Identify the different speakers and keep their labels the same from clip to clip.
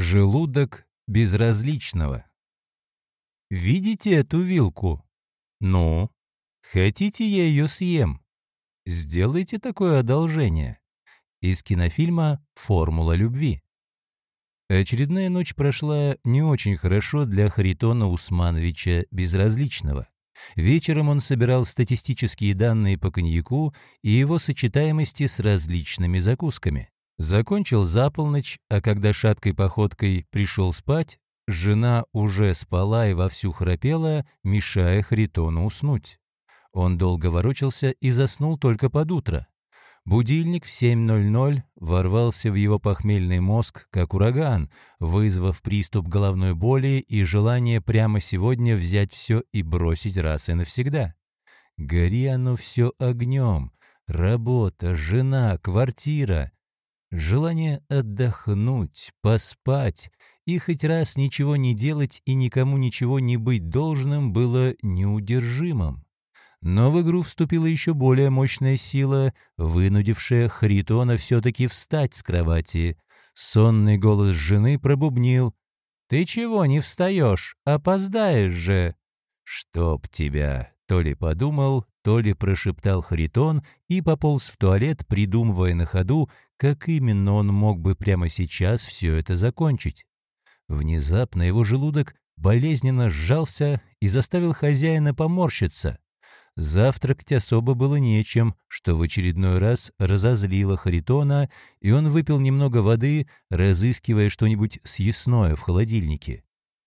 Speaker 1: Желудок безразличного. Видите эту вилку? Ну, хотите я ее съем? Сделайте такое одолжение. Из кинофильма «Формула любви». Очередная ночь прошла не очень хорошо для Харитона Усмановича Безразличного. Вечером он собирал статистические данные по коньяку и его сочетаемости с различными закусками. Закончил за полночь, а когда шаткой походкой пришел спать, жена уже спала и вовсю храпела, мешая Харитону уснуть. Он долго ворочался и заснул только под утро. Будильник в 7.00 ворвался в его похмельный мозг, как ураган, вызвав приступ головной боли и желание прямо сегодня взять все и бросить раз и навсегда. Гори оно все огнем. Работа, жена, квартира. Желание отдохнуть, поспать и хоть раз ничего не делать и никому ничего не быть должным было неудержимым. Но в игру вступила еще более мощная сила, вынудившая Харитона все-таки встать с кровати. Сонный голос жены пробубнил. «Ты чего не встаешь? Опоздаешь же!» «Чтоб тебя!» — то ли подумал, то ли прошептал Харитон и пополз в туалет, придумывая на ходу, как именно он мог бы прямо сейчас все это закончить. Внезапно его желудок болезненно сжался и заставил хозяина поморщиться. Завтракать особо было нечем, что в очередной раз разозлило Харитона, и он выпил немного воды, разыскивая что-нибудь съестное в холодильнике.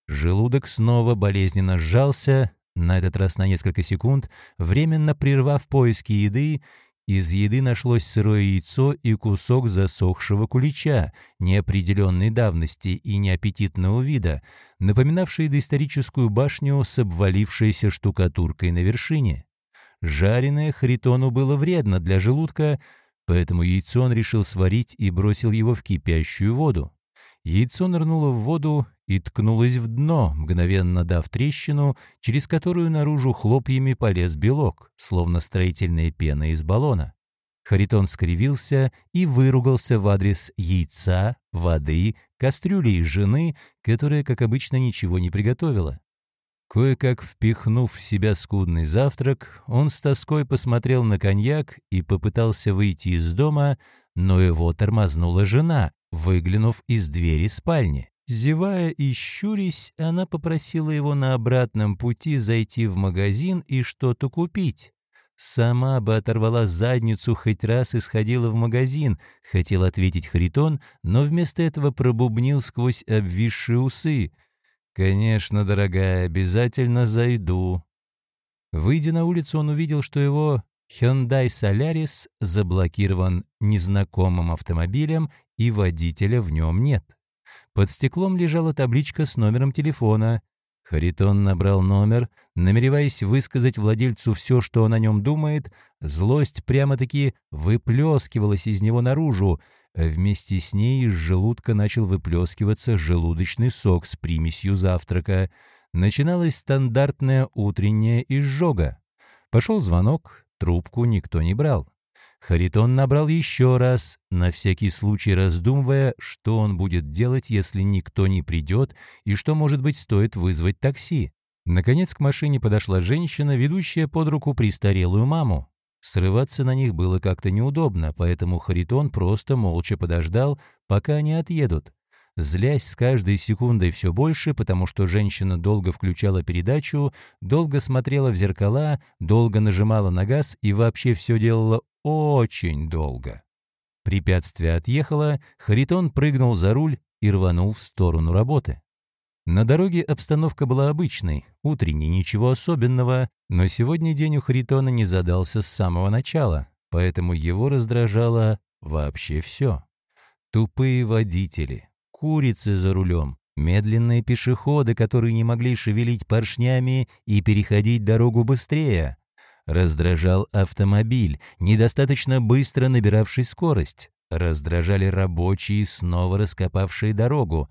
Speaker 1: Желудок снова болезненно сжался, на этот раз на несколько секунд, временно прервав поиски еды, из еды нашлось сырое яйцо и кусок засохшего кулича, неопределенной давности и неаппетитного вида, напоминавший доисторическую башню с обвалившейся штукатуркой на вершине. Жареное Харитону было вредно для желудка, поэтому яйцо он решил сварить и бросил его в кипящую воду. Яйцо нырнуло в воду и ткнулась в дно, мгновенно дав трещину, через которую наружу хлопьями полез белок, словно строительная пена из баллона. Харитон скривился и выругался в адрес яйца, воды, кастрюли и жены, которая, как обычно, ничего не приготовила. Кое-как впихнув в себя скудный завтрак, он с тоской посмотрел на коньяк и попытался выйти из дома, но его тормознула жена, выглянув из двери спальни. Зевая и щурясь, она попросила его на обратном пути зайти в магазин и что-то купить. Сама бы оторвала задницу хоть раз и сходила в магазин, хотел ответить Харитон, но вместо этого пробубнил сквозь обвисшие усы. «Конечно, дорогая, обязательно зайду». Выйдя на улицу, он увидел, что его Hyundai Solaris заблокирован незнакомым автомобилем и водителя в нем нет. Под стеклом лежала табличка с номером телефона. Харитон набрал номер, намереваясь высказать владельцу все, что он о нем думает. Злость прямо-таки выплескивалась из него наружу, а вместе с ней из желудка начал выплескиваться желудочный сок с примесью завтрака. Начиналась стандартная утренняя изжога. Пошел звонок, трубку никто не брал. Харитон набрал еще раз, на всякий случай раздумывая, что он будет делать, если никто не придет, и что, может быть, стоит вызвать такси. Наконец к машине подошла женщина, ведущая под руку престарелую маму. Срываться на них было как-то неудобно, поэтому Харитон просто молча подождал, пока они отъедут. Злясь с каждой секундой все больше, потому что женщина долго включала передачу, долго смотрела в зеркала, долго нажимала на газ и вообще все делала очень долго. Препятствие отъехало, Харитон прыгнул за руль и рванул в сторону работы. На дороге обстановка была обычной, утренней, ничего особенного, но сегодня день у Харитона не задался с самого начала, поэтому его раздражало вообще все. Тупые водители, курицы за рулем, медленные пешеходы, которые не могли шевелить поршнями и переходить дорогу быстрее, Раздражал автомобиль, недостаточно быстро набиравший скорость. Раздражали рабочие, снова раскопавшие дорогу.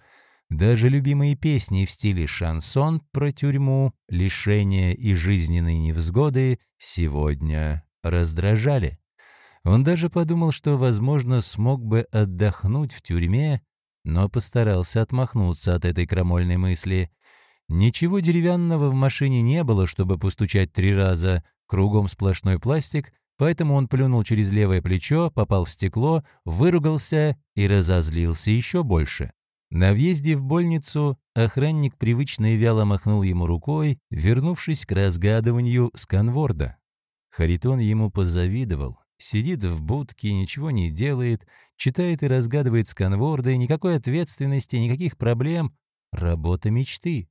Speaker 1: Даже любимые песни в стиле шансон про тюрьму, лишения и жизненные невзгоды сегодня раздражали. Он даже подумал, что, возможно, смог бы отдохнуть в тюрьме, но постарался отмахнуться от этой крамольной мысли. Ничего деревянного в машине не было, чтобы постучать три раза, кругом сплошной пластик, поэтому он плюнул через левое плечо, попал в стекло, выругался и разозлился еще больше. На въезде в больницу охранник привычно и вяло махнул ему рукой, вернувшись к разгадыванию сканворда. Харитон ему позавидовал. Сидит в будке, ничего не делает, читает и разгадывает сканворды, никакой ответственности, никаких проблем. Работа мечты.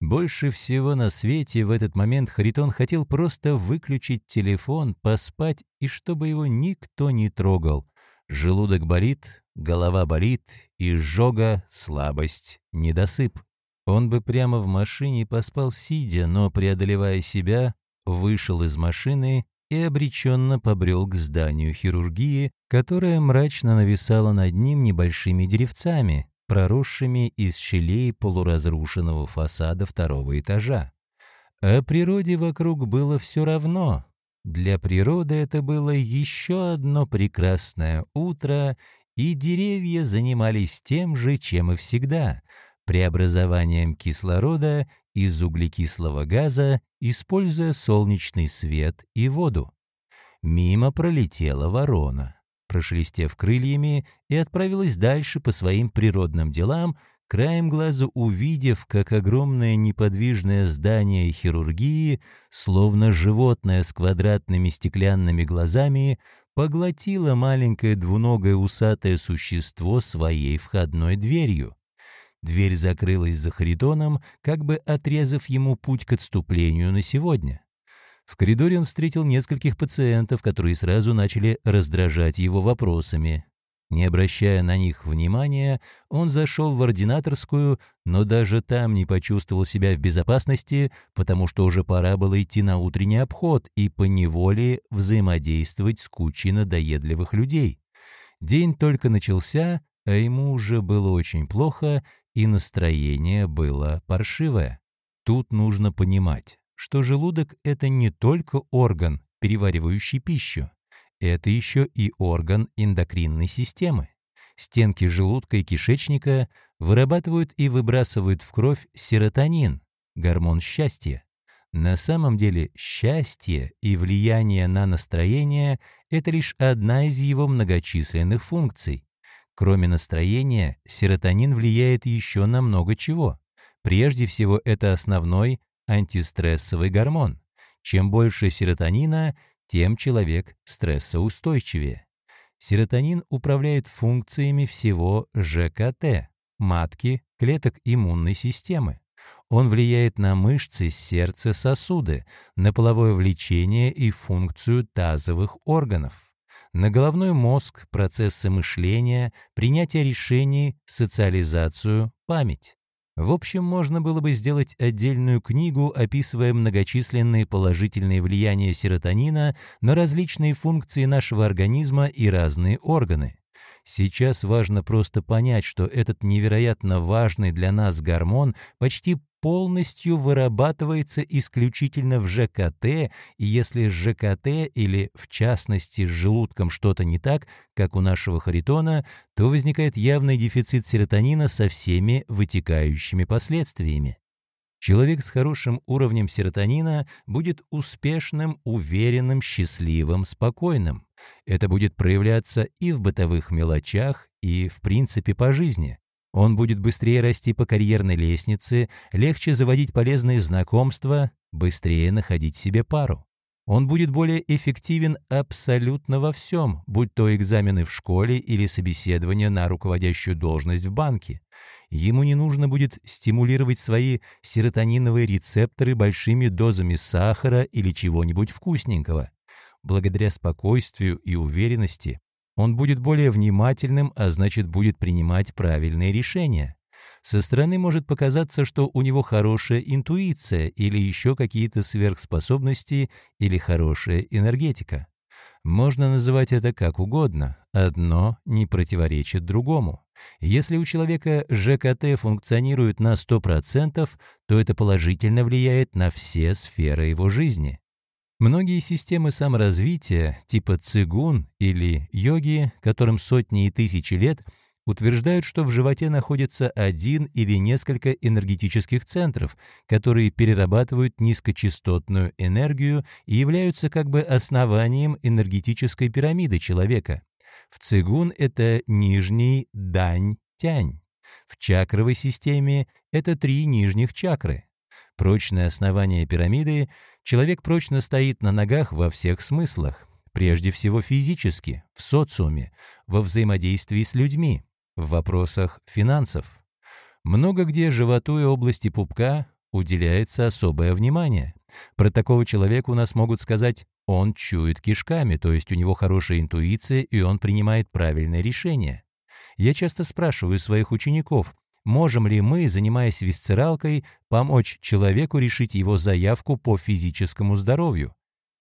Speaker 1: Больше всего на свете в этот момент Харитон хотел просто выключить телефон, поспать, и чтобы его никто не трогал. Желудок болит, голова болит, изжога, слабость, недосып. Он бы прямо в машине поспал сидя, но, преодолевая себя, вышел из машины и обреченно побрел к зданию хирургии, которое мрачно нависало над ним небольшими деревцами, проросшими из щелей полуразрушенного фасада второго этажа. О природе вокруг было все равно. Для природы это было еще одно прекрасное утро, и деревья занимались тем же, чем и всегда — преобразованием кислорода из углекислого газа, используя солнечный свет и воду. Мимо пролетела ворона, прошелестев крыльями, и отправилась дальше по своим природным делам, краем глаза увидев, как огромное неподвижное здание хирургии, словно животное с квадратными стеклянными глазами, поглотило маленькое двуногое усатое существо своей входной дверью. Дверь закрылась за Харитоном, как бы отрезав ему путь к отступлению на сегодня. В коридоре он встретил нескольких пациентов, которые сразу начали раздражать его вопросами. Не обращая на них внимания, он зашел в ординаторскую, но даже там не почувствовал себя в безопасности, потому что уже пора было идти на утренний обход и поневоле взаимодействовать с кучей надоедливых людей. День только начался, а ему уже было очень плохо, и настроение было паршивое. Тут нужно понимать, что желудок — это не только орган, переваривающий пищу. Это еще и орган эндокринной системы. Стенки желудка и кишечника вырабатывают и выбрасывают в кровь серотонин, гормон счастья. На самом деле счастье и влияние на настроение — это лишь одна из его многочисленных функций. Кроме настроения, серотонин влияет еще на много чего. Прежде всего, это основной антистрессовый гормон. Чем больше серотонина, тем человек стрессоустойчивее. Серотонин управляет функциями всего ЖКТ, матки, клеток иммунной системы. Он влияет на мышцы, сердце, сосуды, на половое влечение и функцию тазовых органов на головной мозг, процессы мышления, принятие решений, социализацию, память. В общем, можно было бы сделать отдельную книгу, описывая многочисленные положительные влияния серотонина на различные функции нашего организма и разные органы. Сейчас важно просто понять, что этот невероятно важный для нас гормон почти полностью вырабатывается исключительно в ЖКТ, и если с ЖКТ или, в частности, с желудком что-то не так, как у нашего Харитона, то возникает явный дефицит серотонина со всеми вытекающими последствиями. Человек с хорошим уровнем серотонина будет успешным, уверенным, счастливым, спокойным. Это будет проявляться и в бытовых мелочах, и в принципе по жизни. Он будет быстрее расти по карьерной лестнице, легче заводить полезные знакомства, быстрее находить себе пару. Он будет более эффективен абсолютно во всем, будь то экзамены в школе или собеседование на руководящую должность в банке. Ему не нужно будет стимулировать свои серотониновые рецепторы большими дозами сахара или чего-нибудь вкусненького. Благодаря спокойствию и уверенности он будет более внимательным, а значит будет принимать правильные решения. Со стороны может показаться, что у него хорошая интуиция или еще какие-то сверхспособности или хорошая энергетика. Можно называть это как угодно, одно не противоречит другому. Если у человека ЖКТ функционирует на 100%, то это положительно влияет на все сферы его жизни. Многие системы саморазвития, типа цигун или йоги, которым сотни и тысячи лет, утверждают, что в животе находится один или несколько энергетических центров, которые перерабатывают низкочастотную энергию и являются как бы основанием энергетической пирамиды человека. В цигун это нижний дань-тянь. В чакровой системе это три нижних чакры. Прочное основание пирамиды человек прочно стоит на ногах во всех смыслах, прежде всего физически, в социуме, во взаимодействии с людьми, в вопросах финансов. Много где животу и области пупка уделяется особое внимание. Про такого человека у нас могут сказать «он чует кишками», то есть у него хорошая интуиция и он принимает правильные решения. Я часто спрашиваю своих учеников, можем ли мы, занимаясь висцералкой, помочь человеку решить его заявку по физическому здоровью?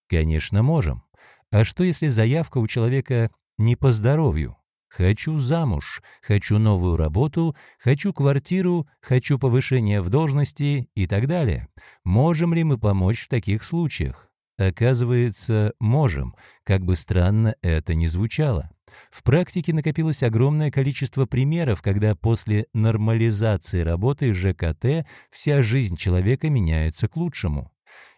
Speaker 1: Конечно, можем. А что если заявка у человека не по здоровью? Хочу замуж, хочу новую работу, хочу квартиру, хочу повышение в должности и так далее. Можем ли мы помочь в таких случаях? Оказывается, можем, как бы странно это ни звучало. В практике накопилось огромное количество примеров, когда после нормализации работы ЖКТ вся жизнь человека меняется к лучшему.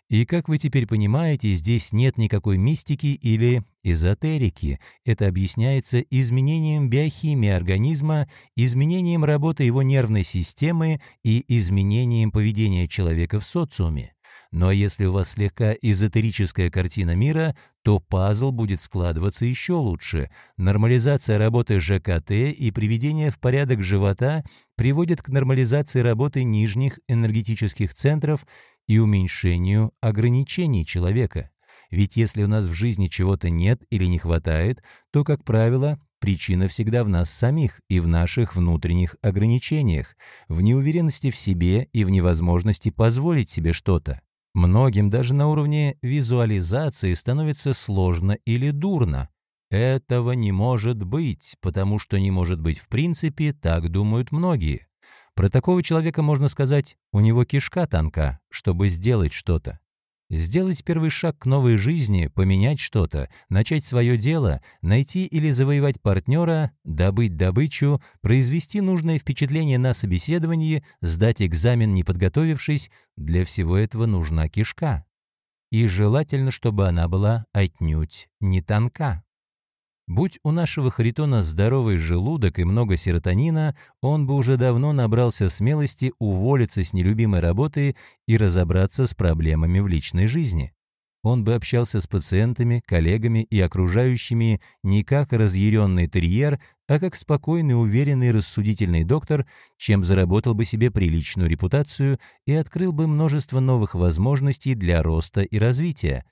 Speaker 1: И, как вы теперь понимаете, здесь нет никакой мистики или эзотерики. Это объясняется изменением биохимии организма, изменением работы его нервной системы и изменением поведения человека в социуме. Но если у вас слегка эзотерическая картина мира, то пазл будет складываться еще лучше. Нормализация работы ЖКТ и приведение в порядок живота приводит к нормализации работы нижних энергетических центров и уменьшению ограничений человека. Ведь если у нас в жизни чего-то нет или не хватает, то, как правило, причина всегда в нас самих и в наших внутренних ограничениях, в неуверенности в себе и в невозможности позволить себе что-то. Многим даже на уровне визуализации становится сложно или дурно. Этого не может быть, потому что не может быть в принципе, так думают многие. Про такого человека можно сказать, у него кишка тонка, чтобы сделать что-то. Сделать первый шаг к новой жизни, поменять что-то, начать свое дело, найти или завоевать партнера, добыть добычу, произвести нужное впечатление на собеседовании, сдать экзамен не подготовившись, для всего этого нужна кишка. И желательно, чтобы она была отнюдь не тонка. Будь у нашего Харитона здоровый желудок и много серотонина, он бы уже давно набрался смелости уволиться с нелюбимой работы и разобраться с проблемами в личной жизни. Он бы общался с пациентами, коллегами и окружающими не как разъяренный терьер, а как спокойный, уверенный, рассудительный доктор, чем заработал бы себе приличную репутацию и открыл бы множество новых возможностей для роста и развития.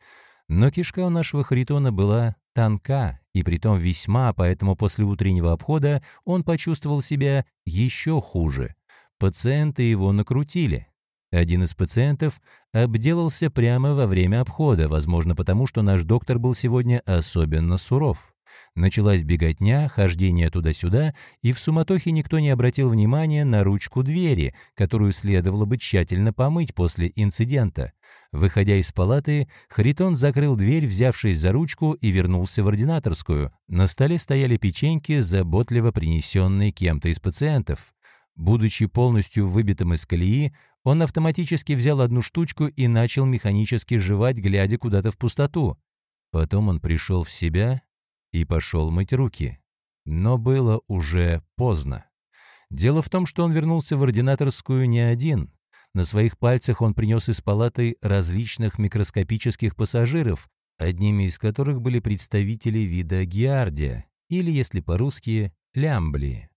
Speaker 1: Но кишка у нашего Харитона была тонка, и притом весьма, поэтому после утреннего обхода он почувствовал себя еще хуже. Пациенты его накрутили. Один из пациентов обделался прямо во время обхода, возможно, потому что наш доктор был сегодня особенно суров. Началась беготня, хождение туда-сюда, и в суматохе никто не обратил внимания на ручку двери, которую следовало бы тщательно помыть после инцидента. Выходя из палаты, Харитон закрыл дверь, взявшись за ручку, и вернулся в ординаторскую. На столе стояли печеньки, заботливо принесенные кем-то из пациентов. Будучи полностью выбитым из колеи, он автоматически взял одну штучку и начал механически жевать, глядя куда-то в пустоту. Потом он пришел в себя и пошел мыть руки. Но было уже поздно. Дело в том, что он вернулся в ординаторскую не один. На своих пальцах он принес из палаты различных микроскопических пассажиров, одними из которых были представители вида гиардия, или, если по-русски, лямблии.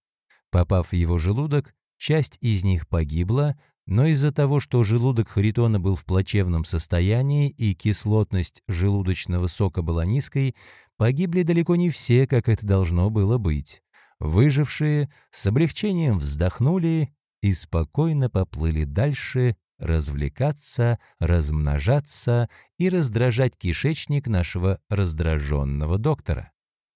Speaker 1: Попав в его желудок, часть из них погибла, но из-за того, что желудок Харитона был в плачевном состоянии и кислотность желудочного сока была низкой, погибли далеко не все, как это должно было быть. Выжившие с облегчением вздохнули и спокойно поплыли дальше развлекаться, размножаться и раздражать кишечник нашего раздраженного доктора.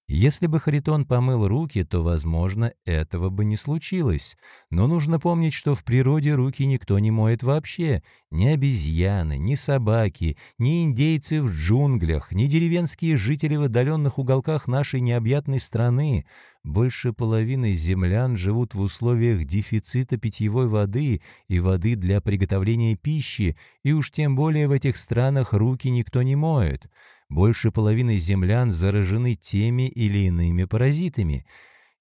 Speaker 1: Если бы Харитон помыл руки, то, возможно, этого бы не случилось. Но нужно помнить, что в природе руки никто не моет вообще. Ни обезьяны, ни собаки, ни индейцы в джунглях, ни деревенские жители в отдаленных уголках нашей необъятной страны. Больше половины землян живут в условиях дефицита питьевой воды и воды для приготовления пищи, и уж тем более в этих странах руки никто не моет больше половины землян заражены теми или иными паразитами,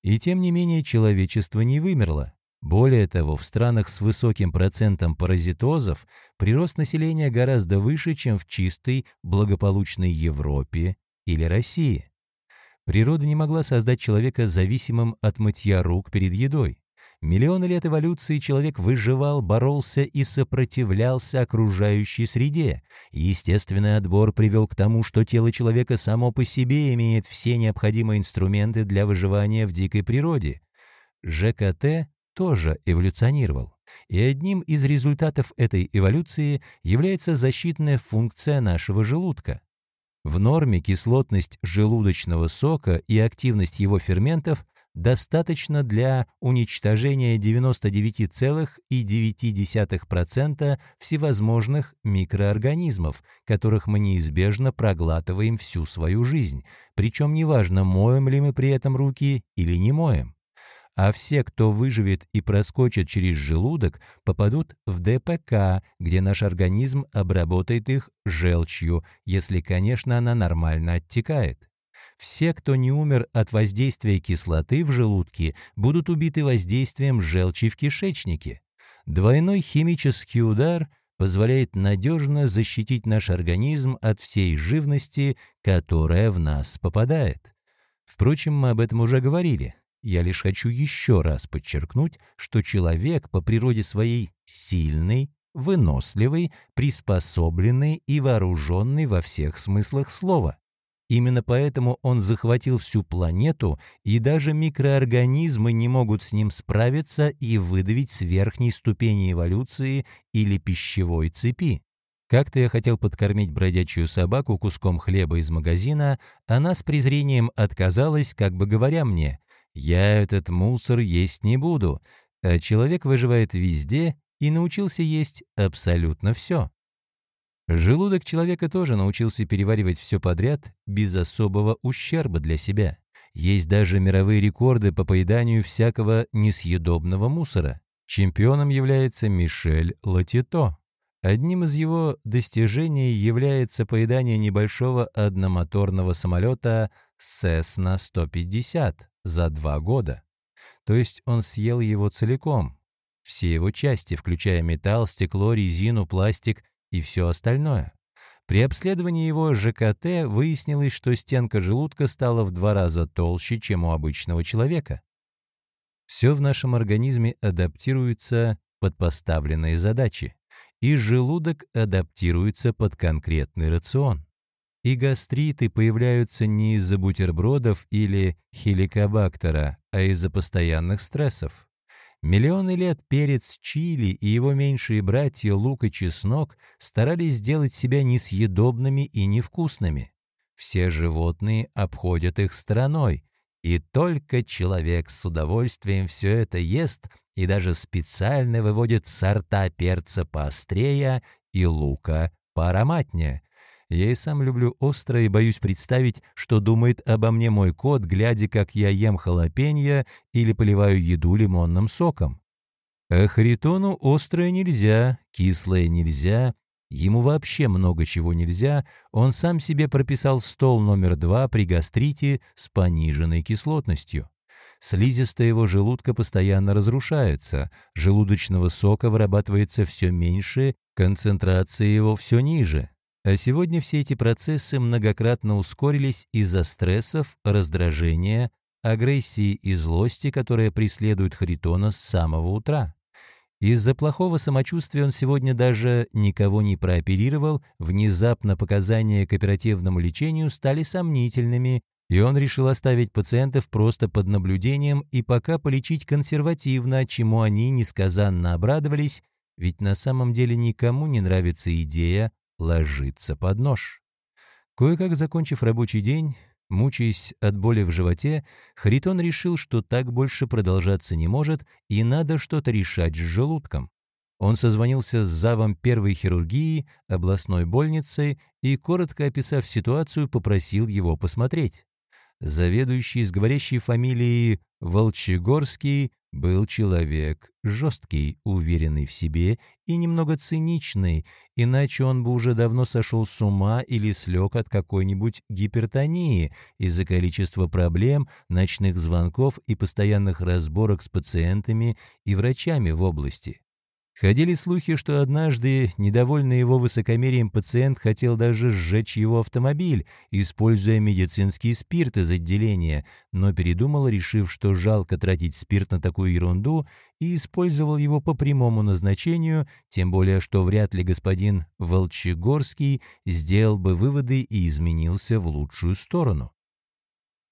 Speaker 1: и тем не менее человечество не вымерло. Более того, в странах с высоким процентом паразитозов прирост населения гораздо выше, чем в чистой, благополучной Европе или России. Природа не могла создать человека зависимым от мытья рук перед едой. Миллионы лет эволюции человек выживал, боролся и сопротивлялся окружающей среде. Естественный отбор привел к тому, что тело человека само по себе имеет все необходимые инструменты для выживания в дикой природе. ЖКТ тоже эволюционировал. И одним из результатов этой эволюции является защитная функция нашего желудка. В норме кислотность желудочного сока и активность его ферментов достаточно для уничтожения 99,9% всевозможных микроорганизмов, которых мы неизбежно проглатываем всю свою жизнь, причем неважно, моем ли мы при этом руки или не моем. А все, кто выживет и проскочит через желудок, попадут в ДПК, где наш организм обработает их желчью, если, конечно, она нормально оттекает. Все, кто не умер от воздействия кислоты в желудке, будут убиты воздействием желчи в кишечнике. Двойной химический удар позволяет надежно защитить наш организм от всей живности, которая в нас попадает. Впрочем, мы об этом уже говорили. Я лишь хочу еще раз подчеркнуть, что человек по природе своей сильный, выносливый, приспособленный и вооруженный во всех смыслах слова. Именно поэтому он захватил всю планету, и даже микроорганизмы не могут с ним справиться и выдавить с верхней ступени эволюции или пищевой цепи. Как-то я хотел подкормить бродячую собаку куском хлеба из магазина, она с презрением отказалась, как бы говоря мне, «Я этот мусор есть не буду», а человек выживает везде и научился есть абсолютно все. Желудок человека тоже научился переваривать все подряд без особого ущерба для себя. Есть даже мировые рекорды по поеданию всякого несъедобного мусора. Чемпионом является Мишель Латито. Одним из его достижений является поедание небольшого одномоторного самолета Cessna 150 за два года. То есть он съел его целиком. Все его части, включая металл, стекло, резину, пластик и все остальное. При обследовании его ЖКТ выяснилось, что стенка желудка стала в два раза толще, чем у обычного человека. Все в нашем организме адаптируется под поставленные задачи, и желудок адаптируется под конкретный рацион. И гастриты появляются не из-за бутербродов или хеликобактера, а из-за постоянных стрессов. Миллионы лет перец чили и его меньшие братья лук и чеснок старались сделать себя несъедобными и невкусными. Все животные обходят их стороной, и только человек с удовольствием все это ест и даже специально выводит сорта перца поострее и лука поароматнее, я и сам люблю острое и боюсь представить, что думает обо мне мой кот, глядя, как я ем халапеньо или поливаю еду лимонным соком. А Харитону острое нельзя, кислое нельзя, ему вообще много чего нельзя, он сам себе прописал стол номер два при гастрите с пониженной кислотностью. Слизистая его желудка постоянно разрушается, желудочного сока вырабатывается все меньше, концентрация его все ниже. А сегодня все эти процессы многократно ускорились из-за стрессов, раздражения, агрессии и злости, которые преследуют Харитона с самого утра. Из-за плохого самочувствия он сегодня даже никого не прооперировал, внезапно показания к оперативному лечению стали сомнительными, и он решил оставить пациентов просто под наблюдением и пока полечить консервативно, чему они несказанно обрадовались, ведь на самом деле никому не нравится идея ложиться под нож. Кое-как закончив рабочий день, Мучаясь от боли в животе, Харитон решил, что так больше продолжаться не может и надо что-то решать с желудком. Он созвонился с завом первой хирургии, областной больницы и, коротко описав ситуацию, попросил его посмотреть. Заведующий с говорящей фамилией Волчегорский был человек жесткий, уверенный в себе и немного циничный, иначе он бы уже давно сошел с ума или слег от какой-нибудь гипертонии из-за количества проблем, ночных звонков и постоянных разборок с пациентами и врачами в области. Ходили слухи, что однажды недовольный его высокомерием пациент хотел даже сжечь его автомобиль, используя медицинский спирт из отделения, но передумал, решив, что жалко тратить спирт на такую ерунду, и использовал его по прямому назначению, тем более что вряд ли господин Волчегорский сделал бы выводы и изменился в лучшую сторону.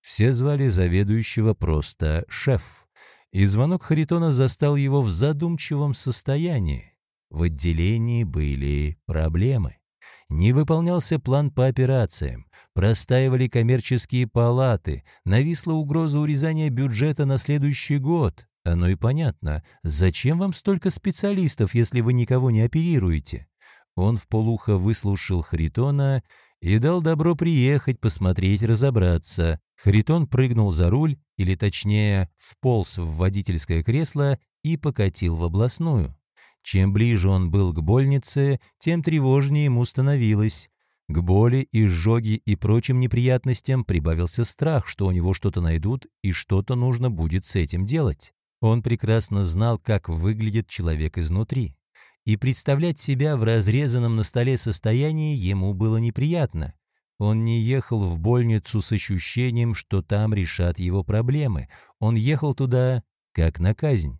Speaker 1: Все звали заведующего просто «шеф» и звонок Харитона застал его в задумчивом состоянии. В отделении были проблемы. Не выполнялся план по операциям, простаивали коммерческие палаты, нависла угроза урезания бюджета на следующий год. Оно и понятно, зачем вам столько специалистов, если вы никого не оперируете? Он в полухо выслушал Харитона и дал добро приехать, посмотреть, разобраться. Харитон прыгнул за руль, или точнее, вполз в водительское кресло и покатил в областную. Чем ближе он был к больнице, тем тревожнее ему становилось. К боли, изжоге и прочим неприятностям прибавился страх, что у него что-то найдут и что-то нужно будет с этим делать. Он прекрасно знал, как выглядит человек изнутри. И представлять себя в разрезанном на столе состоянии ему было неприятно. Он не ехал в больницу с ощущением, что там решат его проблемы. Он ехал туда как на казнь.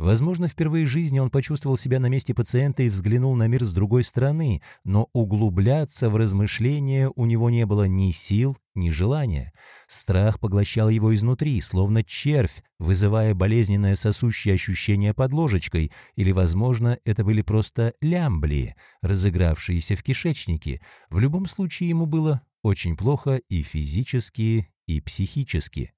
Speaker 1: Возможно, впервые в жизни он почувствовал себя на месте пациента и взглянул на мир с другой стороны, но углубляться в размышления у него не было ни сил, ни желания. Страх поглощал его изнутри, словно червь, вызывая болезненное сосущее ощущение под ложечкой, или, возможно, это были просто лямблии, разыгравшиеся в кишечнике. В любом случае ему было очень плохо и физически, и психически.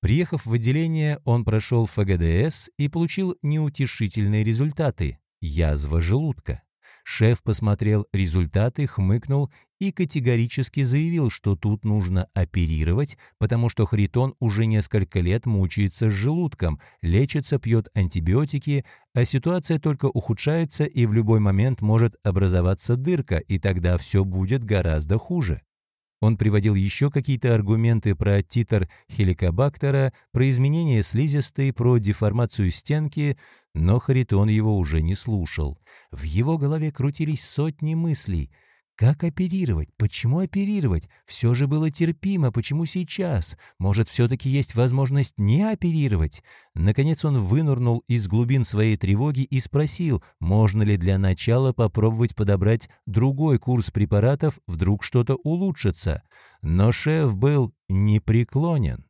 Speaker 1: Приехав в отделение, он прошел ФГДС и получил неутешительные результаты – язва желудка. Шеф посмотрел результаты, хмыкнул и категорически заявил, что тут нужно оперировать, потому что Хритон уже несколько лет мучается с желудком, лечится, пьет антибиотики, а ситуация только ухудшается и в любой момент может образоваться дырка, и тогда все будет гораздо хуже. Он приводил еще какие-то аргументы про титр хеликобактера, про изменение слизистой, про деформацию стенки, но Харитон его уже не слушал. В его голове крутились сотни мыслей — как оперировать? Почему оперировать? Все же было терпимо, почему сейчас? Может, все-таки есть возможность не оперировать? Наконец он вынырнул из глубин своей тревоги и спросил, можно ли для начала попробовать подобрать другой курс препаратов, вдруг что-то улучшится. Но шеф был непреклонен.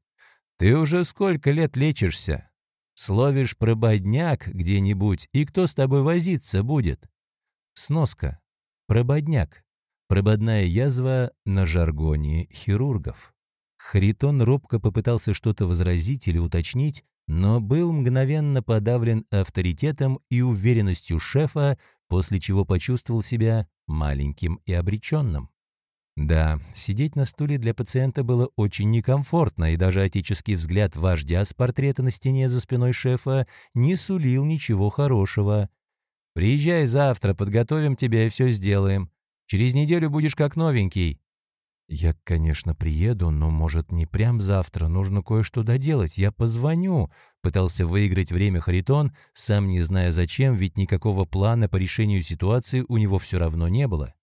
Speaker 1: «Ты уже сколько лет лечишься? Словишь прободняк где-нибудь, и кто с тобой возиться будет?» Сноска. Прободняк. Прободная язва на жаргоне хирургов. Харитон робко попытался что-то возразить или уточнить, но был мгновенно подавлен авторитетом и уверенностью шефа, после чего почувствовал себя маленьким и обреченным. Да, сидеть на стуле для пациента было очень некомфортно, и даже отеческий взгляд вождя с портрета на стене за спиной шефа не сулил ничего хорошего. «Приезжай завтра, подготовим тебя и все сделаем. Через неделю будешь как новенький». «Я, конечно, приеду, но, может, не прям завтра. Нужно кое-что доделать. Я позвоню», — пытался выиграть время Харитон, сам не зная зачем, ведь никакого плана по решению ситуации у него все равно не было.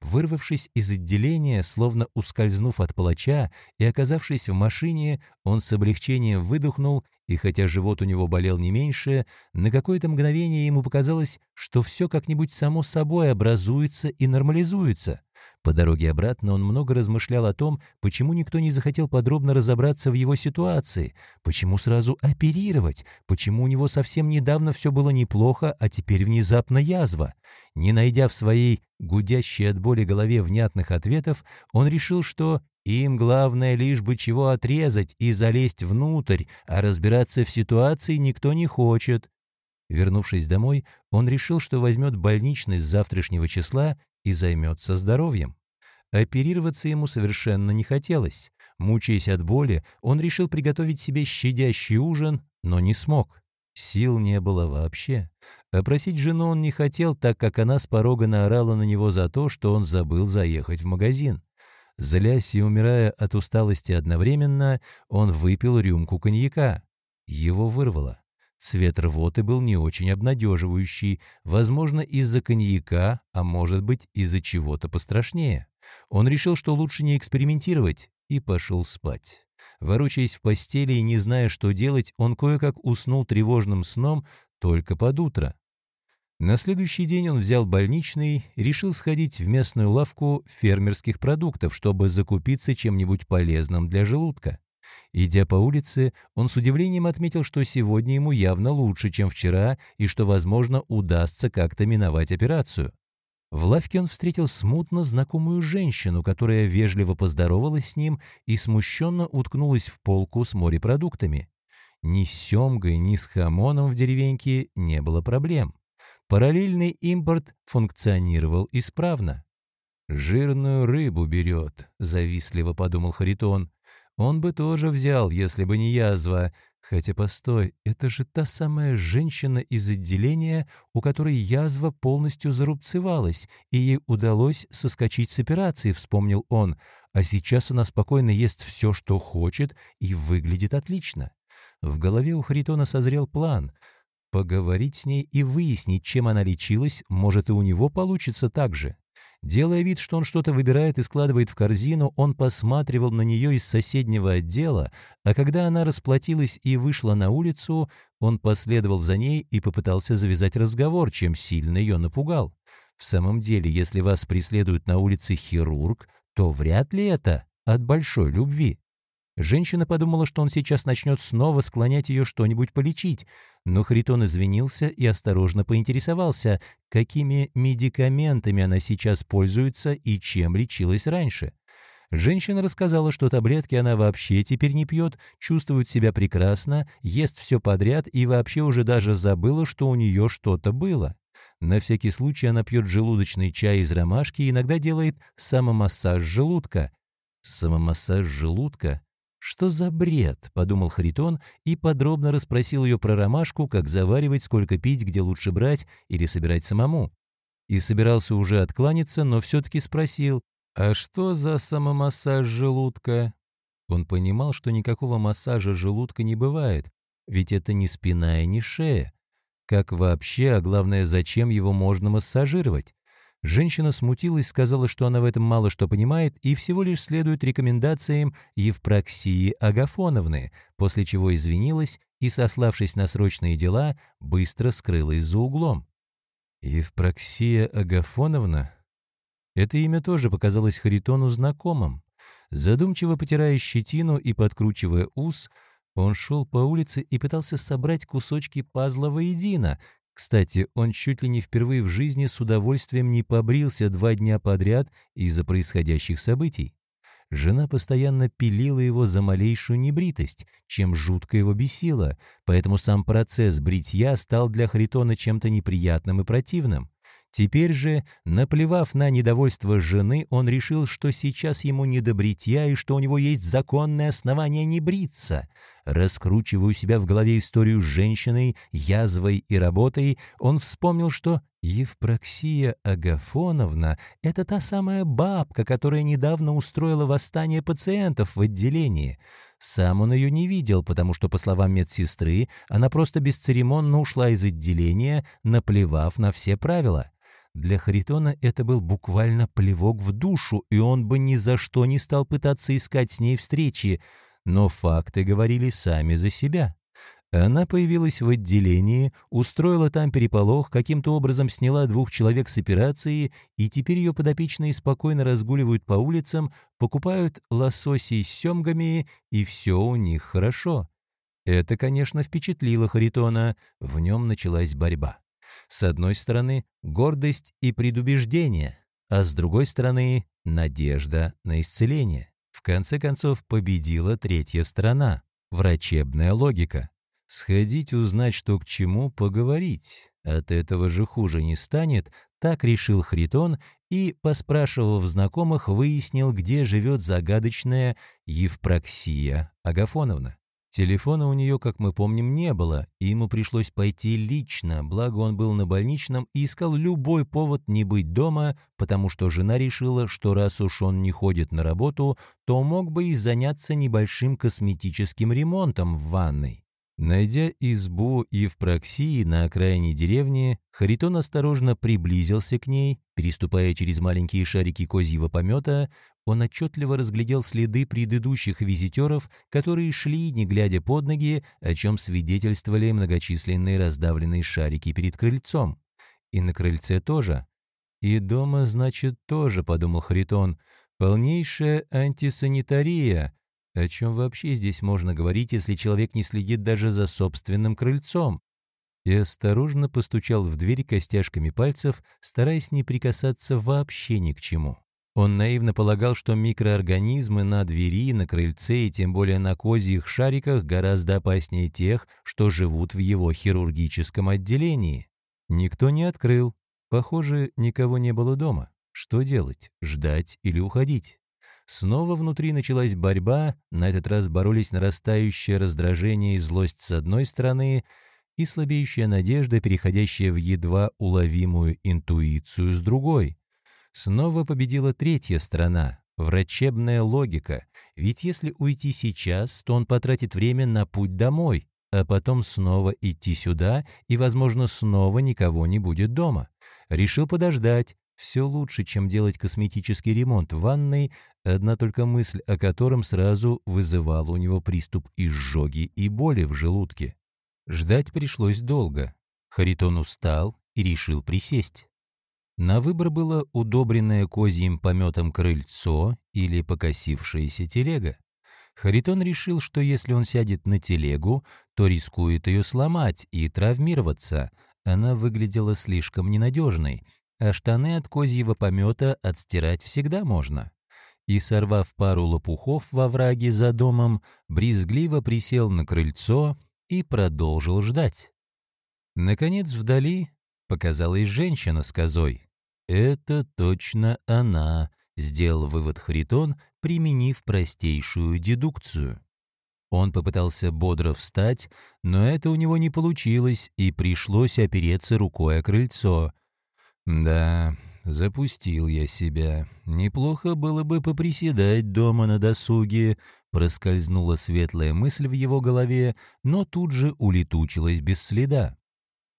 Speaker 1: Вырвавшись из отделения, словно ускользнув от палача и оказавшись в машине, он с облегчением выдохнул, и хотя живот у него болел не меньше, на какое-то мгновение ему показалось, что все как-нибудь само собой образуется и нормализуется. По дороге обратно он много размышлял о том, почему никто не захотел подробно разобраться в его ситуации, почему сразу оперировать, почему у него совсем недавно все было неплохо, а теперь внезапно язва. Не найдя в своей гудящей от боли голове внятных ответов, он решил, что Им главное лишь бы чего отрезать и залезть внутрь, а разбираться в ситуации никто не хочет. Вернувшись домой, он решил, что возьмет больничный с завтрашнего числа и займется здоровьем. Оперироваться ему совершенно не хотелось. Мучаясь от боли, он решил приготовить себе щадящий ужин, но не смог. Сил не было вообще. Опросить жену он не хотел, так как она с порога наорала на него за то, что он забыл заехать в магазин. Злясь и умирая от усталости одновременно, он выпил рюмку коньяка. Его вырвало. Цвет рвоты был не очень обнадеживающий, возможно, из-за коньяка, а может быть, из-за чего-то пострашнее. Он решил, что лучше не экспериментировать, и пошел спать. Ворочаясь в постели и не зная, что делать, он кое-как уснул тревожным сном только под утро. На следующий день он взял больничный, решил сходить в местную лавку фермерских продуктов, чтобы закупиться чем-нибудь полезным для желудка. Идя по улице, он с удивлением отметил, что сегодня ему явно лучше, чем вчера, и что, возможно, удастся как-то миновать операцию. В лавке он встретил смутно знакомую женщину, которая вежливо поздоровалась с ним и смущенно уткнулась в полку с морепродуктами. Ни с семгой, ни с хамоном в деревеньке не было проблем. Параллельный импорт функционировал исправно. «Жирную рыбу берет», — завистливо подумал Харитон. «Он бы тоже взял, если бы не язва, Хотя, постой, это же та самая женщина из отделения, у которой язва полностью зарубцевалась, и ей удалось соскочить с операции, вспомнил он. А сейчас она спокойно ест все, что хочет, и выглядит отлично. В голове у Харитона созрел план. Поговорить с ней и выяснить, чем она лечилась, может, и у него получится так же. Делая вид, что он что-то выбирает и складывает в корзину, он посматривал на нее из соседнего отдела, а когда она расплатилась и вышла на улицу, он последовал за ней и попытался завязать разговор, чем сильно ее напугал. В самом деле, если вас преследует на улице хирург, то вряд ли это от большой любви. Женщина подумала, что он сейчас начнет снова склонять ее что-нибудь полечить, но Харитон извинился и осторожно поинтересовался, какими медикаментами она сейчас пользуется и чем лечилась раньше. Женщина рассказала, что таблетки она вообще теперь не пьет, чувствует себя прекрасно, ест все подряд и вообще уже даже забыла, что у нее что-то было. На всякий случай она пьет желудочный чай из ромашки и иногда делает самомассаж желудка. Самомассаж желудка? «Что за бред?» — подумал Харитон и подробно расспросил ее про ромашку, как заваривать, сколько пить, где лучше брать или собирать самому. И собирался уже откланяться, но все-таки спросил, «А что за самомассаж желудка?» Он понимал, что никакого массажа желудка не бывает, ведь это не спина и не шея. Как вообще, а главное, зачем его можно массажировать? Женщина смутилась, сказала, что она в этом мало что понимает и всего лишь следует рекомендациям Евпроксии Агафоновны, после чего извинилась и, сославшись на срочные дела, быстро скрылась за углом. Евпроксия Агафоновна? Это имя тоже показалось Харитону знакомым. Задумчиво потирая щетину и подкручивая ус, он шел по улице и пытался собрать кусочки пазла воедино, кстати, он чуть ли не впервые в жизни с удовольствием не побрился два дня подряд из-за происходящих событий. Жена постоянно пилила его за малейшую небритость, чем жутко его бесило, поэтому сам процесс бритья стал для Харитона чем-то неприятным и противным. Теперь же, наплевав на недовольство жены, он решил, что сейчас ему не до бритья и что у него есть законное основание не бриться. Раскручивая у себя в голове историю с женщиной, язвой и работой, он вспомнил, что Евпроксия Агафоновна — это та самая бабка, которая недавно устроила восстание пациентов в отделении. Сам он ее не видел, потому что, по словам медсестры, она просто бесцеремонно ушла из отделения, наплевав на все правила. Для Харитона это был буквально плевок в душу, и он бы ни за что не стал пытаться искать с ней встречи, но факты говорили сами за себя. Она появилась в отделении, устроила там переполох, каким-то образом сняла двух человек с операции, и теперь ее подопечные спокойно разгуливают по улицам, покупают лососей с семгами, и все у них хорошо. Это, конечно, впечатлило Харитона, в нем началась борьба. С одной стороны, гордость и предубеждение, а с другой стороны, надежда на исцеление. В конце концов победила третья сторона — врачебная логика. Сходить узнать, что к чему, поговорить. От этого же хуже не станет, так решил Хритон и, поспрашивав знакомых, выяснил, где живет загадочная Евпроксия Агафоновна. Телефона у нее, как мы помним, не было, и ему пришлось пойти лично, благо он был на больничном и искал любой повод не быть дома, потому что жена решила, что раз уж он не ходит на работу, то мог бы и заняться небольшим косметическим ремонтом в ванной. Найдя избу Евпроксии на окраине деревни, Харитон осторожно приблизился к ней. Переступая через маленькие шарики козьего помета, он отчетливо разглядел следы предыдущих визитеров, которые шли, не глядя под ноги, о чем свидетельствовали многочисленные раздавленные шарики перед крыльцом. И на крыльце тоже. «И дома, значит, тоже», — подумал Харитон. «Полнейшая антисанитария». О чем вообще здесь можно говорить, если человек не следит даже за собственным крыльцом? И осторожно постучал в дверь костяшками пальцев, стараясь не прикасаться вообще ни к чему. Он наивно полагал, что микроорганизмы на двери, на крыльце и тем более на козьих шариках гораздо опаснее тех, что живут в его хирургическом отделении. Никто не открыл. Похоже, никого не было дома. Что делать? Ждать или уходить? Снова внутри началась борьба, на этот раз боролись нарастающее раздражение и злость с одной стороны и слабеющая надежда, переходящая в едва уловимую интуицию с другой. Снова победила третья сторона — врачебная логика, ведь если уйти сейчас, то он потратит время на путь домой, а потом снова идти сюда, и, возможно, снова никого не будет дома. Решил подождать, все лучше, чем делать косметический ремонт в ванной, одна только мысль о котором сразу вызывала у него приступ изжоги и боли в желудке. Ждать пришлось долго. Харитон устал и решил присесть. На выбор было удобренное козьим пометом крыльцо или покосившаяся телега. Харитон решил, что если он сядет на телегу, то рискует ее сломать и травмироваться. Она выглядела слишком ненадежной — а штаны от козьего помета отстирать всегда можно. И, сорвав пару лопухов во враге за домом, брезгливо присел на крыльцо и продолжил ждать. Наконец вдали показалась женщина с козой. «Это точно она», — сделал вывод Харитон, применив простейшую дедукцию. Он попытался бодро встать, но это у него не получилось, и пришлось опереться рукой о крыльцо — да, запустил я себя. Неплохо было бы поприседать дома на досуге. Проскользнула светлая мысль в его голове, но тут же улетучилась без следа.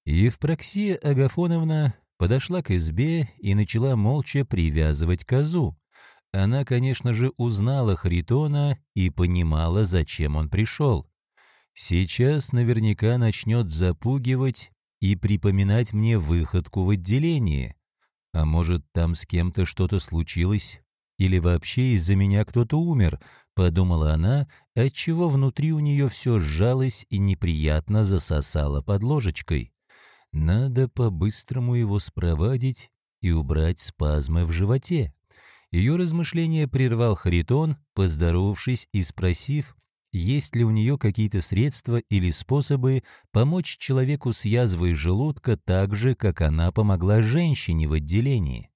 Speaker 1: Евпроксия Агафоновна подошла к избе и начала молча привязывать козу. Она, конечно же, узнала Харитона и понимала, зачем он пришел. Сейчас наверняка начнет запугивать и припоминать мне выходку в отделении. А может, там с кем-то что-то случилось? Или вообще из-за меня кто-то умер?» — подумала она, отчего внутри у нее все сжалось и неприятно засосало под ложечкой. «Надо по-быстрому его спровадить и убрать спазмы в животе». Ее размышление прервал Харитон, поздоровавшись и спросив, есть ли у нее какие-то средства или способы помочь человеку с язвой желудка так же, как она помогла женщине в отделении.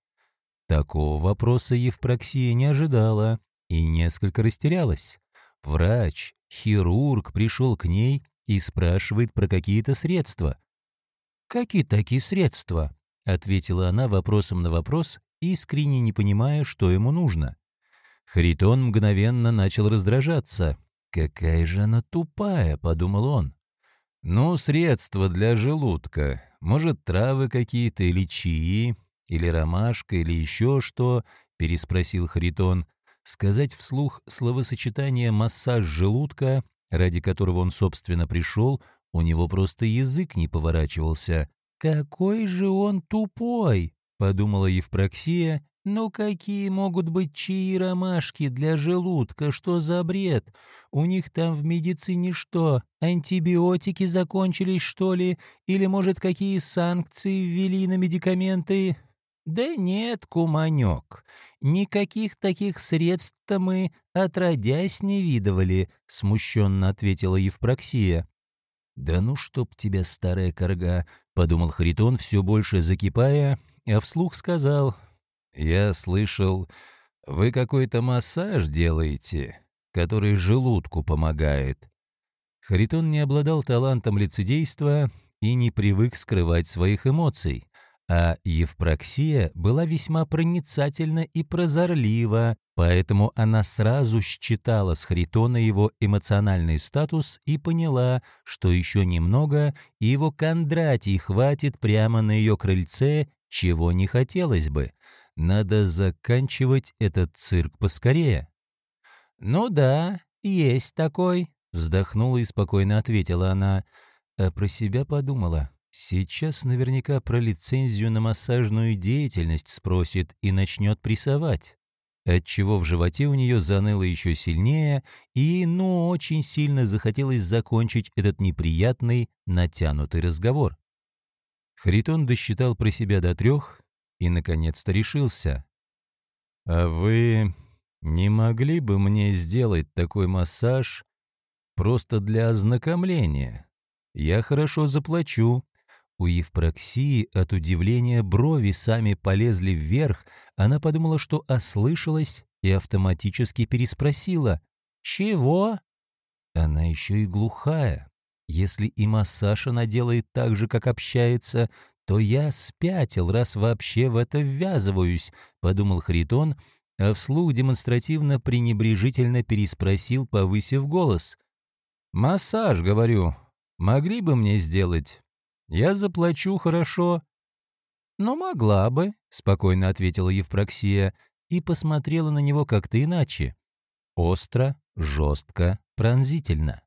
Speaker 1: Такого вопроса Евпроксия не ожидала и несколько растерялась. Врач, хирург пришел к ней и спрашивает про какие-то средства. «Какие такие средства?» — ответила она вопросом на вопрос, искренне не понимая, что ему нужно. Харитон мгновенно начал раздражаться. «Какая же она тупая», — подумал он. «Ну, средства для желудка. Может, травы какие-то или чаи, или ромашка, или еще что?» — переспросил Харитон. Сказать вслух словосочетание «массаж желудка», ради которого он, собственно, пришел, у него просто язык не поворачивался. «Какой же он тупой!» — подумала Евпроксия «Ну какие могут быть чаи ромашки для желудка? Что за бред? У них там в медицине что, антибиотики закончились, что ли? Или, может, какие санкции ввели на медикаменты?» «Да нет, куманек, никаких таких средств-то мы отродясь не видывали», — смущенно ответила Евпроксия. «Да ну чтоб тебя, старая корга», — подумал Харитон, все больше закипая, а вслух сказал, «Я слышал, вы какой-то массаж делаете, который желудку помогает». Харитон не обладал талантом лицедейства и не привык скрывать своих эмоций а Евпроксия была весьма проницательна и прозорлива, поэтому она сразу считала с Харитона его эмоциональный статус и поняла, что еще немного, и его Кондратий хватит прямо на ее крыльце, чего не хотелось бы. Надо заканчивать этот цирк поскорее. «Ну да, есть такой», — вздохнула и спокойно ответила она, а про себя подумала. Сейчас наверняка про лицензию на массажную деятельность спросит и начнет прессовать. Отчего в животе у нее заныло еще сильнее, и, ну, очень сильно захотелось закончить этот неприятный, натянутый разговор. Харитон досчитал про себя до трех и, наконец-то, решился. «А вы не могли бы мне сделать такой массаж просто для ознакомления? Я хорошо заплачу, у Евпроксии от удивления брови сами полезли вверх, она подумала, что ослышалась и автоматически переспросила «Чего?» Она еще и глухая. Если и массаж она делает так же, как общается, то я спятил, раз вообще в это ввязываюсь, подумал Хритон, а вслух демонстративно пренебрежительно переспросил, повысив голос. «Массаж, говорю, могли бы мне сделать? Я заплачу хорошо». «Ну, могла бы», — спокойно ответила Евпроксия и посмотрела на него как-то иначе. Остро, жестко, пронзительно.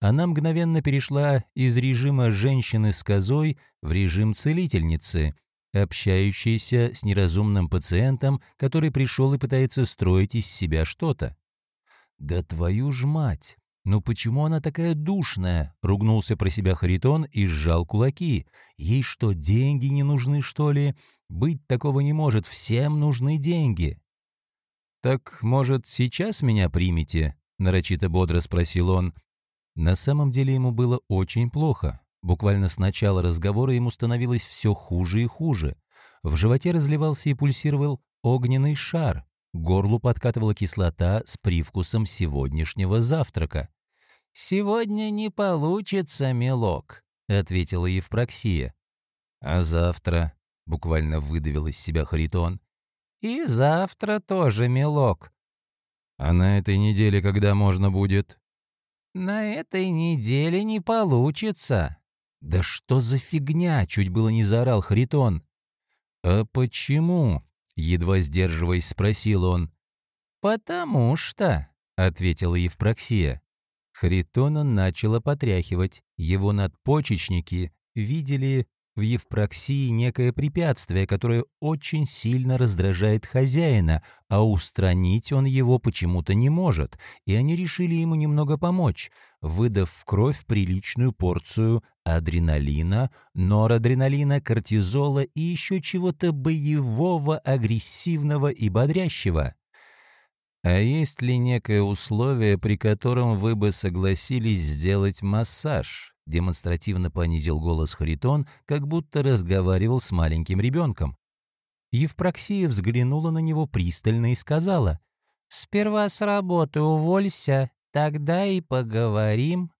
Speaker 1: Она мгновенно перешла из режима женщины с козой в режим целительницы, общающейся с неразумным пациентом, который пришел и пытается строить из себя что-то. «Да твою ж мать! «Ну почему она такая душная?» — ругнулся про себя Харитон и сжал кулаки. «Ей что, деньги не нужны, что ли? Быть такого не может, всем нужны деньги». «Так, может, сейчас меня примете?» — нарочито бодро спросил он. На самом деле ему было очень плохо. Буквально с начала разговора ему становилось все хуже и хуже. В животе разливался и пульсировал огненный шар. Горлу подкатывала кислота с привкусом сегодняшнего завтрака. «Сегодня не получится, милок», — ответила Евпроксия. «А завтра?» — буквально выдавил из себя Харитон. «И завтра тоже, милок». «А на этой неделе когда можно будет?» «На этой неделе не получится». «Да что за фигня?» — чуть было не заорал Харитон. «А почему?» — едва сдерживаясь, спросил он. «Потому что», — ответила Евпроксия. Харитона начало потряхивать. Его надпочечники видели в Евпроксии некое препятствие, которое очень сильно раздражает хозяина, а устранить он его почему-то не может, и они решили ему немного помочь, выдав в кровь приличную порцию адреналина, норадреналина, кортизола и еще чего-то боевого, агрессивного и бодрящего. А есть ли некое условие, при котором вы бы согласились сделать массаж? Демонстративно понизил голос Харитон, как будто разговаривал с маленьким ребенком. Евпроксия взглянула на него пристально и сказала, «Сперва с работы уволься, тогда и поговорим».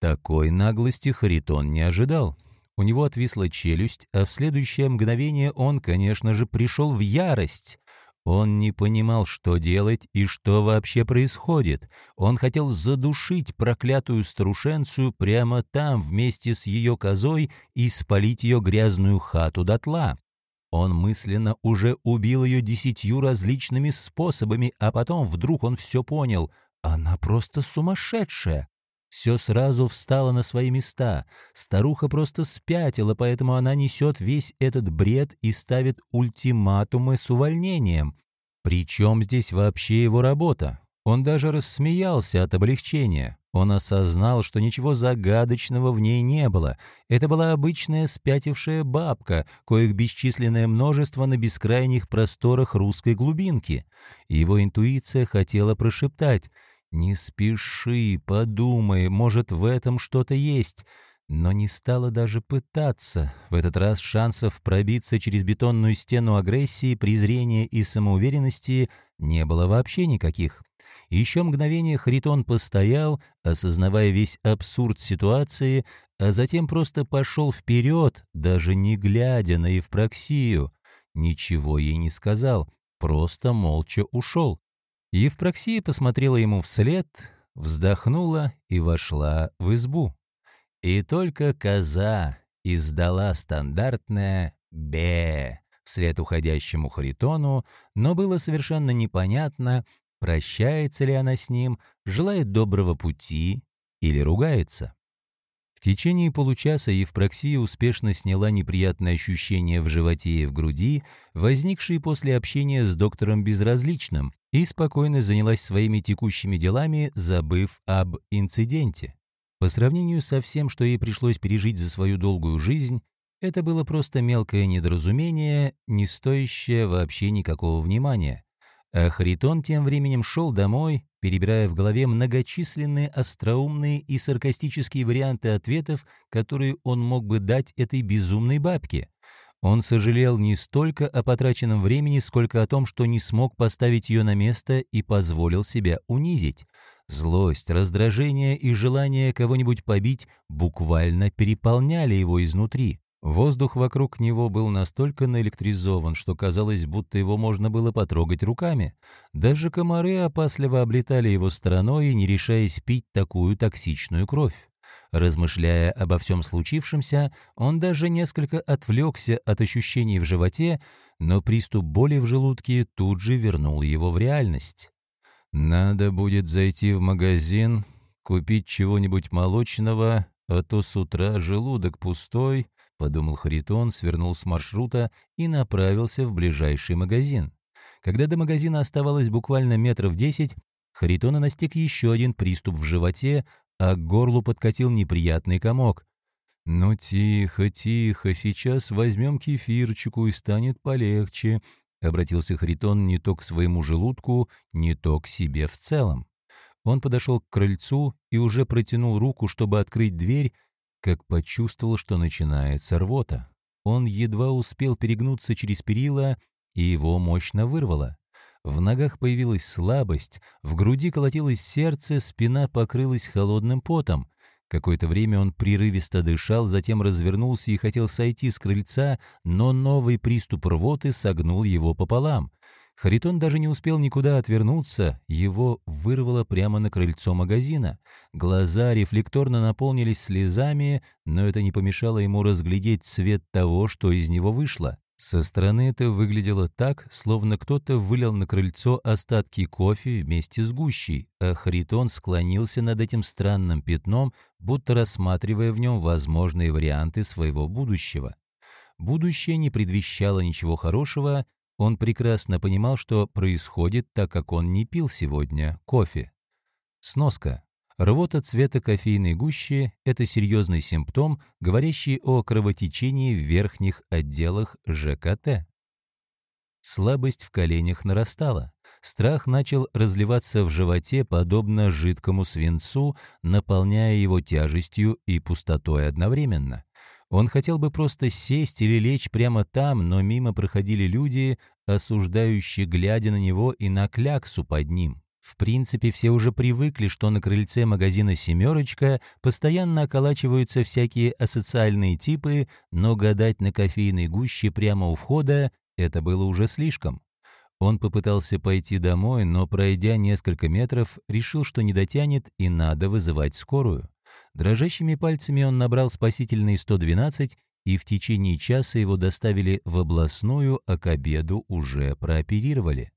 Speaker 1: Такой наглости Харитон не ожидал. У него отвисла челюсть, а в следующее мгновение он, конечно же, пришел в ярость. Он не понимал, что делать и что вообще происходит. Он хотел задушить проклятую старушенцию прямо там, вместе с ее козой, и спалить ее грязную хату дотла. Он мысленно уже убил ее десятью различными способами, а потом вдруг он все понял. Она просто сумасшедшая. Все сразу встало на свои места. Старуха просто спятила, поэтому она несет весь этот бред и ставит ультиматумы с увольнением. Причем здесь вообще его работа? Он даже рассмеялся от облегчения. Он осознал, что ничего загадочного в ней не было. Это была обычная спятившая бабка, коих бесчисленное множество на бескрайних просторах русской глубинки. Его интуиция хотела прошептать «Не спеши, подумай, может, в этом что-то есть» но не стала даже пытаться. В этот раз шансов пробиться через бетонную стену агрессии, презрения и самоуверенности не было вообще никаких. Еще мгновение Харитон постоял, осознавая весь абсурд ситуации, а затем просто пошел вперед, даже не глядя на Евпроксию. Ничего ей не сказал, просто молча ушел. Евпроксия посмотрела ему вслед, вздохнула и вошла в избу. И только коза издала стандартное «бе» вслед уходящему Харитону, но было совершенно непонятно, прощается ли она с ним, желает доброго пути или ругается. В течение получаса Евпроксия успешно сняла неприятные ощущения в животе и в груди, возникшие после общения с доктором Безразличным, и спокойно занялась своими текущими делами, забыв об инциденте. По сравнению со всем, что ей пришлось пережить за свою долгую жизнь, это было просто мелкое недоразумение, не стоящее вообще никакого внимания. А Харитон тем временем шел домой, перебирая в голове многочисленные остроумные и саркастические варианты ответов, которые он мог бы дать этой безумной бабке. Он сожалел не столько о потраченном времени, сколько о том, что не смог поставить ее на место и позволил себя унизить. Злость, раздражение и желание кого-нибудь побить буквально переполняли его изнутри. Воздух вокруг него был настолько наэлектризован, что казалось, будто его можно было потрогать руками. Даже комары опасливо облетали его стороной, не решаясь пить такую токсичную кровь. Размышляя обо всем случившемся, он даже несколько отвлекся от ощущений в животе, но приступ боли в желудке тут же вернул его в реальность. «Надо будет зайти в магазин, купить чего-нибудь молочного, а то с утра желудок пустой», — подумал Харитон, свернул с маршрута и направился в ближайший магазин. Когда до магазина оставалось буквально метров десять, Харитона настиг еще один приступ в животе, а к горлу подкатил неприятный комок. «Ну тихо, тихо, сейчас возьмем кефирчику и станет полегче», — обратился Харитон не то к своему желудку, не то к себе в целом. Он подошел к крыльцу и уже протянул руку, чтобы открыть дверь, как почувствовал, что начинается рвота. Он едва успел перегнуться через перила, и его мощно вырвало. В ногах появилась слабость, в груди колотилось сердце, спина покрылась холодным потом. Какое-то время он прерывисто дышал, затем развернулся и хотел сойти с крыльца, но новый приступ рвоты согнул его пополам. Харитон даже не успел никуда отвернуться, его вырвало прямо на крыльцо магазина. Глаза рефлекторно наполнились слезами, но это не помешало ему разглядеть цвет того, что из него вышло. Со стороны это выглядело так, словно кто-то вылил на крыльцо остатки кофе вместе с гущей, а Харитон склонился над этим странным пятном, будто рассматривая в нем возможные варианты своего будущего. Будущее не предвещало ничего хорошего, он прекрасно понимал, что происходит, так как он не пил сегодня кофе. Сноска. Рвота цвета кофейной гущи – это серьезный симптом, говорящий о кровотечении в верхних отделах ЖКТ. Слабость в коленях нарастала. Страх начал разливаться в животе, подобно жидкому свинцу, наполняя его тяжестью и пустотой одновременно. Он хотел бы просто сесть или лечь прямо там, но мимо проходили люди, осуждающие, глядя на него и на кляксу под ним. В принципе, все уже привыкли, что на крыльце магазина «Семерочка» постоянно околачиваются всякие асоциальные типы, но гадать на кофейной гуще прямо у входа — это было уже слишком. Он попытался пойти домой, но, пройдя несколько метров, решил, что не дотянет и надо вызывать скорую. Дрожащими пальцами он набрал спасительный 112, и в течение часа его доставили в областную, а к обеду уже прооперировали.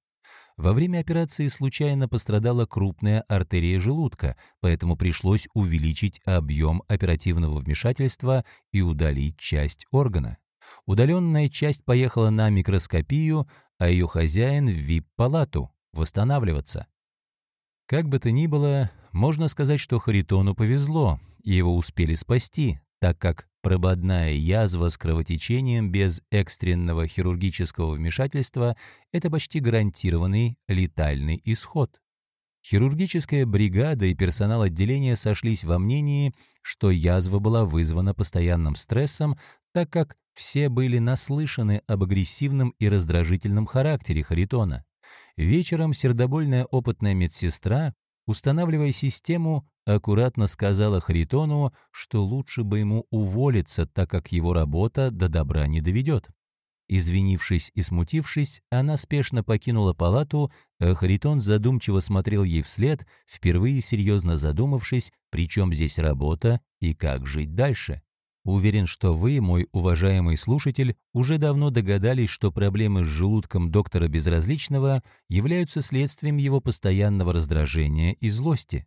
Speaker 1: Во время операции случайно пострадала крупная артерия желудка, поэтому пришлось увеличить объем оперативного вмешательства и удалить часть органа. Удаленная часть поехала на микроскопию, а ее хозяин в ВИП-палату восстанавливаться. Как бы то ни было, можно сказать, что Харитону повезло, и его успели спасти, так как прободная язва с кровотечением без экстренного хирургического вмешательства – это почти гарантированный летальный исход. Хирургическая бригада и персонал отделения сошлись во мнении, что язва была вызвана постоянным стрессом, так как все были наслышаны об агрессивном и раздражительном характере Харитона. Вечером сердобольная опытная медсестра, устанавливая систему, аккуратно сказала Харитону, что лучше бы ему уволиться, так как его работа до добра не доведет. Извинившись и смутившись, она спешно покинула палату, а Харитон задумчиво смотрел ей вслед, впервые серьезно задумавшись, при чем здесь работа и как жить дальше. Уверен, что вы, мой уважаемый слушатель, уже давно догадались, что проблемы с желудком доктора Безразличного являются следствием его постоянного раздражения и злости.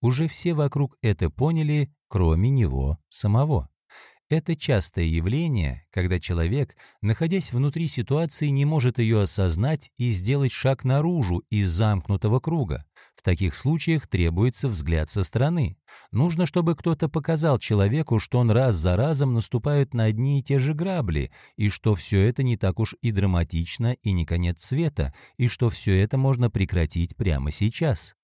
Speaker 1: Уже все вокруг это поняли, кроме него самого. Это частое явление, когда человек, находясь внутри ситуации, не может ее осознать и сделать шаг наружу из замкнутого круга. В таких случаях требуется взгляд со стороны. Нужно, чтобы кто-то показал человеку, что он раз за разом наступает на одни и те же грабли, и что все это не так уж и драматично и не конец света, и что все это можно прекратить прямо сейчас.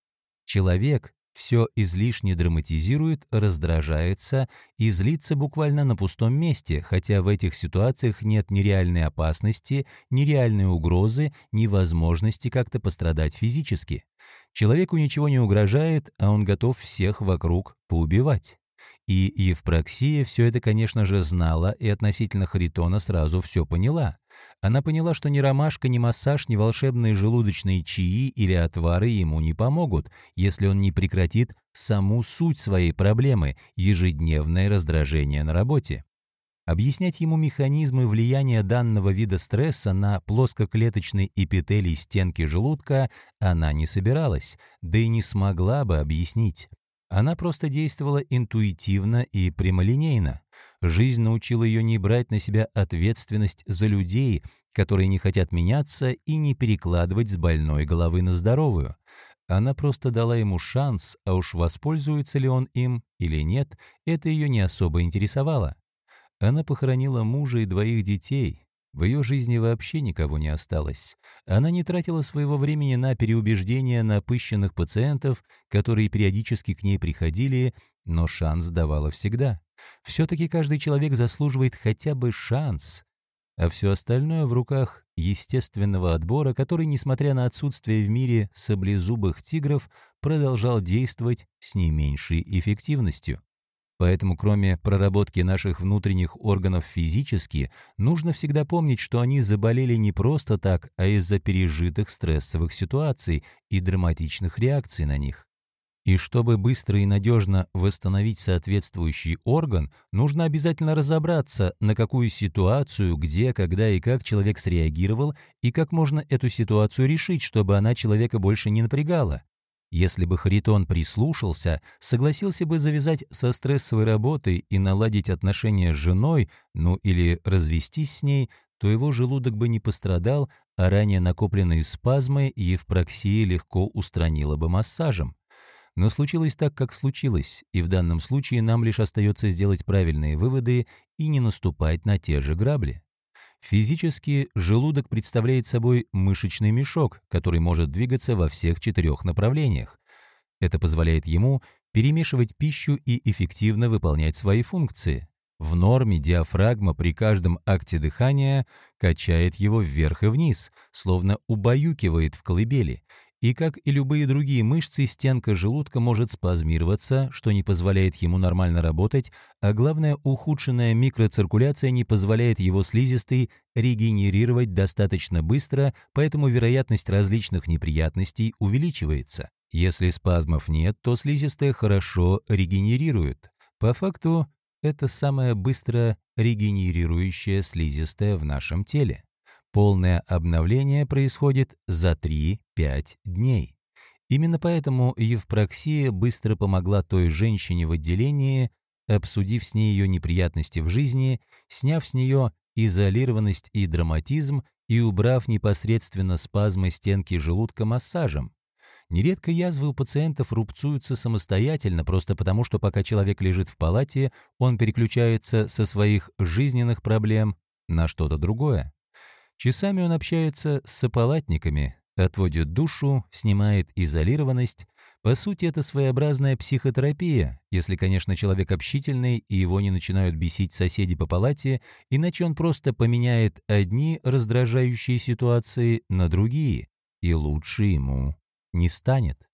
Speaker 1: Человек, все излишне драматизирует, раздражается и злится буквально на пустом месте, хотя в этих ситуациях нет ни реальной опасности, ни реальной угрозы, ни возможности как-то пострадать физически. Человеку ничего не угрожает, а он готов всех вокруг поубивать. И Евпроксия все это, конечно же, знала и относительно Харитона сразу все поняла. Она поняла, что ни ромашка, ни массаж, ни волшебные желудочные чаи или отвары ему не помогут, если он не прекратит саму суть своей проблемы – ежедневное раздражение на работе. Объяснять ему механизмы влияния данного вида стресса на плоскоклеточный эпителий стенки желудка она не собиралась, да и не смогла бы объяснить. Она просто действовала интуитивно и прямолинейно. Жизнь научила ее не брать на себя ответственность за людей, которые не хотят меняться, и не перекладывать с больной головы на здоровую. Она просто дала ему шанс, а уж воспользуется ли он им или нет, это ее не особо интересовало. Она похоронила мужа и двоих детей, в ее жизни вообще никого не осталось. Она не тратила своего времени на переубеждение напыщенных пациентов, которые периодически к ней приходили, но шанс давала всегда. Все-таки каждый человек заслуживает хотя бы шанс, а все остальное в руках естественного отбора, который, несмотря на отсутствие в мире саблезубых тигров, продолжал действовать с не меньшей эффективностью. Поэтому кроме проработки наших внутренних органов физически, нужно всегда помнить, что они заболели не просто так, а из-за пережитых стрессовых ситуаций и драматичных реакций на них. И чтобы быстро и надежно восстановить соответствующий орган, нужно обязательно разобраться, на какую ситуацию, где, когда и как человек среагировал, и как можно эту ситуацию решить, чтобы она человека больше не напрягала. Если бы Харитон прислушался, согласился бы завязать со стрессовой работой и наладить отношения с женой, ну или развестись с ней, то его желудок бы не пострадал, а ранее накопленные спазмы Евпроксия легко устранила бы массажем. Но случилось так, как случилось, и в данном случае нам лишь остается сделать правильные выводы и не наступать на те же грабли. Физически желудок представляет собой мышечный мешок, который может двигаться во всех четырех направлениях. Это позволяет ему перемешивать пищу и эффективно выполнять свои функции. В норме диафрагма при каждом акте дыхания качает его вверх и вниз, словно убаюкивает в колыбели, и, как и любые другие мышцы, стенка желудка может спазмироваться, что не позволяет ему нормально работать, а главное, ухудшенная микроциркуляция не позволяет его слизистой регенерировать достаточно быстро, поэтому вероятность различных неприятностей увеличивается. Если спазмов нет, то слизистая хорошо регенерирует. По факту, это самая быстро регенерирующая слизистая в нашем теле. Полное обновление происходит за 3-5 дней. Именно поэтому Евпроксия быстро помогла той женщине в отделении, обсудив с ней ее неприятности в жизни, сняв с нее изолированность и драматизм и убрав непосредственно спазмы стенки желудка массажем. Нередко язвы у пациентов рубцуются самостоятельно, просто потому что пока человек лежит в палате, он переключается со своих жизненных проблем на что-то другое. Часами он общается с сопалатниками, отводит душу, снимает изолированность. По сути, это своеобразная психотерапия, если, конечно, человек общительный и его не начинают бесить соседи по палате, иначе он просто поменяет одни раздражающие ситуации на другие, и лучше ему не станет.